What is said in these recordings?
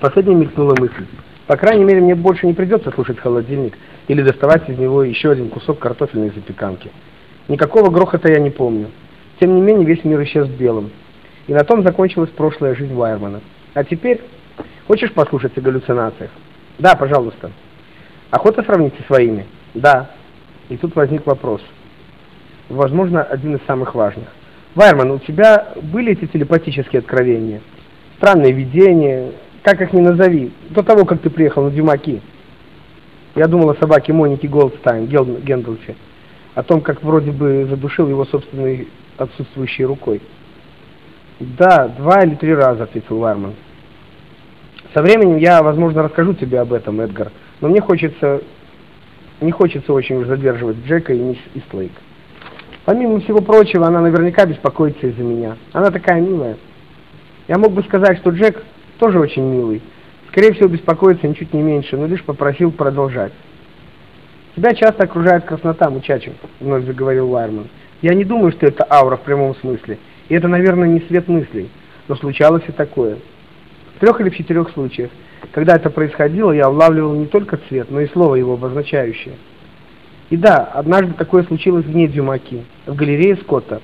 Последняя мелькнула мысль. По крайней мере, мне больше не придется слушать холодильник или доставать из него еще один кусок картофельной запеканки. Никакого грохота я не помню. Тем не менее, весь мир исчез в белом. И на том закончилась прошлая жизнь Вайермана. А теперь, хочешь послушать о галлюцинациях? Да, пожалуйста. Охота сравнить со своими? Да. И тут возник вопрос. Возможно, один из самых важных. Вайерман, у тебя были эти телепатические откровения? Странные видения, как их ни назови, до того, как ты приехал на Дьюма-Ки. Я думал о собаке Монике Голдстайн, Гэндальфе, о том, как вроде бы задушил его собственной отсутствующей рукой. «Да, два или три раза», — ответил Уайрман. «Со временем я, возможно, расскажу тебе об этом, Эдгар, но мне хочется... не хочется очень уж задерживать Джека и мисс Истлейк. Помимо всего прочего, она наверняка беспокоится из-за меня. Она такая милая. Я мог бы сказать, что Джек тоже очень милый. Скорее всего, беспокоится ничуть не меньше, но лишь попросил продолжать. «Тебя часто окружает краснота, мучачек», — вновь заговорил Лайерман. «Я не думаю, что это аура в прямом смысле, и это, наверное, не свет мыслей, но случалось и такое. В трех или в четырех случаях, когда это происходило, я улавливал не только цвет, но и слово его обозначающее. И да, однажды такое случилось вне Дюмаки, в галерее Скотта,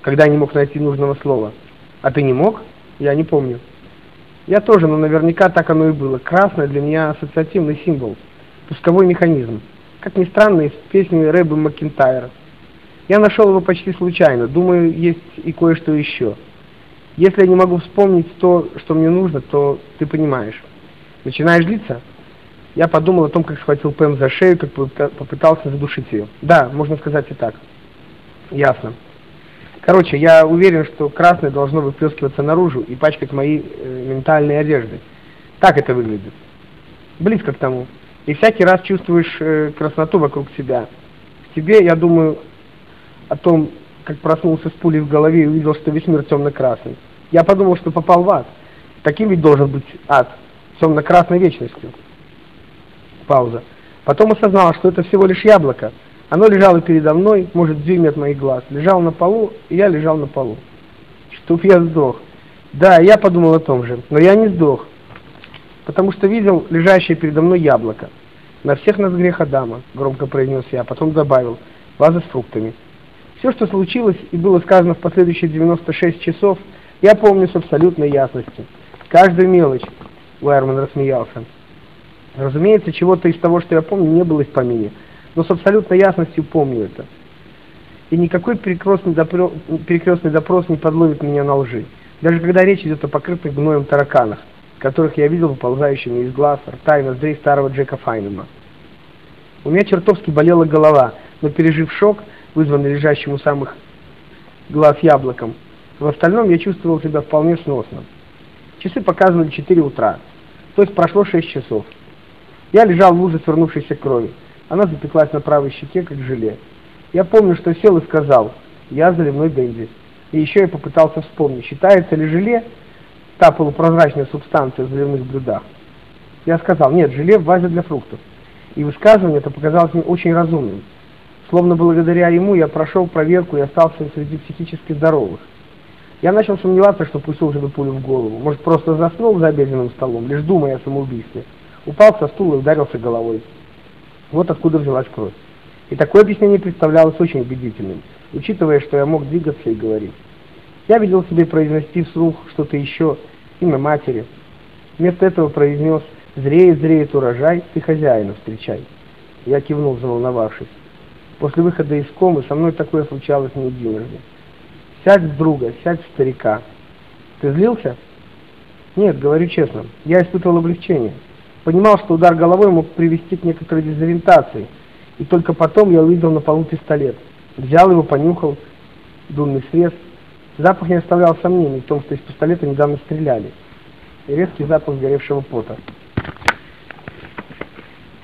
когда я не мог найти нужного слова. А ты не мог? Я не помню. Я тоже, но наверняка так оно и было. Красное для меня ассоциативный символ, пусковой механизм. Как ни странно, из песни Рэба Макинтайра. Я нашел его почти случайно, думаю, есть и кое-что еще. Если я не могу вспомнить то, что мне нужно, то ты понимаешь. Начинаешь злиться? Я подумал о том, как схватил Пэм за шею, как попытался задушить ее. Да, можно сказать и так. Ясно. Короче, я уверен, что красное должно выплескиваться наружу и пачкать мои э, ментальные одежды. Так это выглядит. Близко к тому. И всякий раз чувствуешь э, красноту вокруг себя. В тебе, я думаю, о том, как проснулся с пулей в голове и увидел, что весь мир темно-красный. Я подумал, что попал в ад. Таким ведь должен быть ад, темно-красной вечностью. Пауза. Потом осознал, что это всего лишь яблоко, оно лежало передо мной, может, дюйме от моих глаз. Лежал на полу, и я лежал на полу. Чтоб я сдох. Да, я подумал о том же, но я не сдох, потому что видел лежащее передо мной яблоко. На всех нас грех Адама, громко произнес я, потом добавил, ваза с фруктами. Все, что случилось и было сказано в последующие 96 часов, я помню с абсолютной ясностью. Каждую мелочь, Уайерман рассмеялся. Разумеется, чего-то из того, что я помню, не было в помине но с абсолютной ясностью помню это. И никакой перекрестный допрос, перекрестный допрос не подловит меня на лжи, даже когда речь идет о покрытых гноем тараканах, которых я видел выползающими из глаз, рта и ноздрей старого Джека Файнема. У меня чертовски болела голова, но пережив шок, вызванный лежащим у самых глаз яблоком, в остальном я чувствовал себя вполне сносно. Часы показывали 4 утра, то есть прошло 6 часов. Я лежал в луже свернувшейся крови. Она запеклась на правой щеке, как желе. Я помню, что сел и сказал, я заливной Дэнди. И еще я попытался вспомнить, считается ли желе та полупрозрачная субстанция в заливных блюдах. Я сказал, нет, желе в вазе для фруктов. И высказывание это показалось мне очень разумным. Словно благодаря ему я прошел проверку и остался среди психически здоровых. Я начал сомневаться, что пустил уже пулю в голову. Может, просто заснул за обеденным столом, лишь думая о самоубийстве. Упал со стула и ударился головой. Вот откуда взялась кровь. И такое объяснение представлялось очень убедительным, учитывая, что я мог двигаться и говорить. Я видел себе произнести вслух что-то еще, имя матери. Вместо этого произнес «Зреет, зреет урожай, ты хозяина встречай». Я кивнул, заволновавшись. После выхода из комы со мной такое случалось не единожды. Сядь друга, сядь старика. Ты злился? Нет, говорю честно, я испытывал облегчение. Понимал, что удар головой мог привести к некоторой дезориентации, и только потом я увидел на полу пистолет. Взял его, понюхал, дунный срез. Запах не оставлял сомнений в том, что из пистолета недавно стреляли. И резкий запах сгоревшего пота.